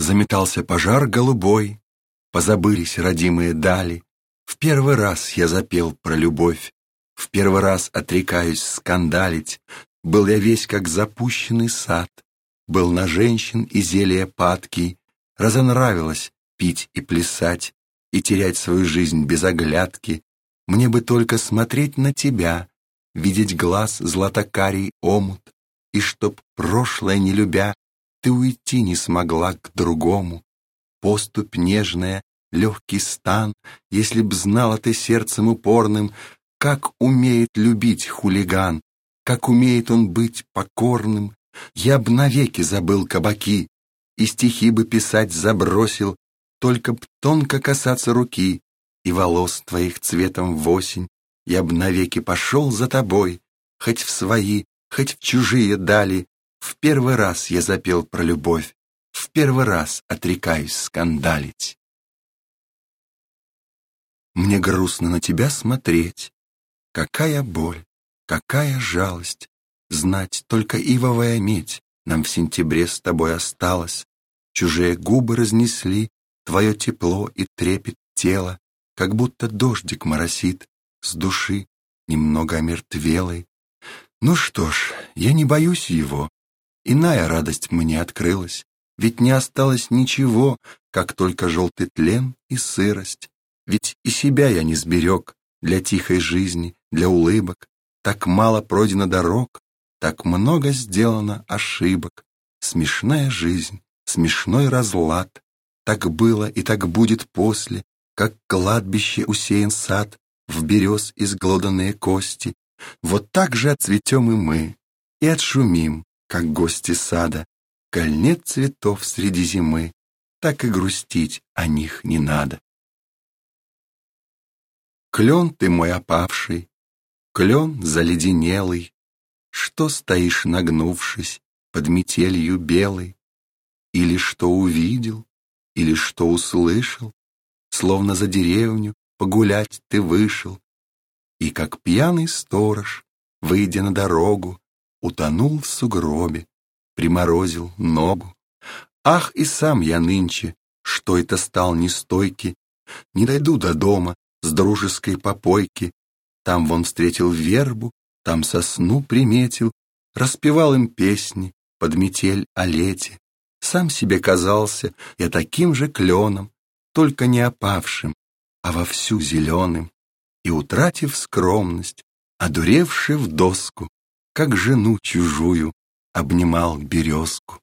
Заметался пожар голубой, позабылись родимые дали. В первый раз я запел про любовь, в первый раз отрекаюсь скандалить. Был я весь как запущенный сад, был на женщин и зелья падкий, разонравилось пить и плясать, и терять свою жизнь без оглядки. Мне бы только смотреть на тебя, видеть глаз златокарий омут, и чтоб, прошлое не любя, ты уйти не смогла к другому. Поступь нежная, легкий стан, если б знала ты сердцем упорным, как умеет любить хулиган, как умеет он быть покорным, я б навеки забыл кабаки, и стихи бы писать забросил, только б тонко касаться руки и волос твоих цветом в осень, я б навеки пошел за тобой, хоть в свои, хоть в чужие дали. В первый раз я запел про любовь, в первый раз отрекаюсь скандалить. Мне грустно на тебя смотреть, какая боль, какая жалость, знать только ивовая медь нам в сентябре с тобой осталась. Чужие губы разнесли твое тепло и трепет тела, как будто дождик моросит с души, немного омертвелой. Ну что ж, я не боюсь его. Иная радость мне открылась, ведь не осталось ничего, как только желтый тлен и сырость. Ведь и себя я не сберег для тихой жизни, для улыбок. Так мало пройдено дорог, так много сделано ошибок. Смешная жизнь, смешной разлад. Так было и так будет после, как кладбище усеян сад, в берез изглоданные кости. Вот так же отцветем и мы, и отшумим, как гости сада. Коль нет цветов среди зимы, так и грустить о них не надо. Клен ты мой опавший, клен заледенелый, Что стоишь нагнувшись под метелью белой? Или что увидел, или что услышал, Словно за деревню погулять ты вышел, И как пьяный сторож, выйдя на дорогу, Утонул в сугробе, приморозил ногу. Ах, и сам я нынче, что это стал нестойкий, Не дойду до дома с дружеской попойки, Там вон встретил вербу, там сосну приметил, Распевал им песни под метель о лете. Сам себе казался я таким же кленом, Только не опавшим, а вовсю зеленым, И, утратив скромность, одуревший в доску, Как жену чужую, обнимал березку.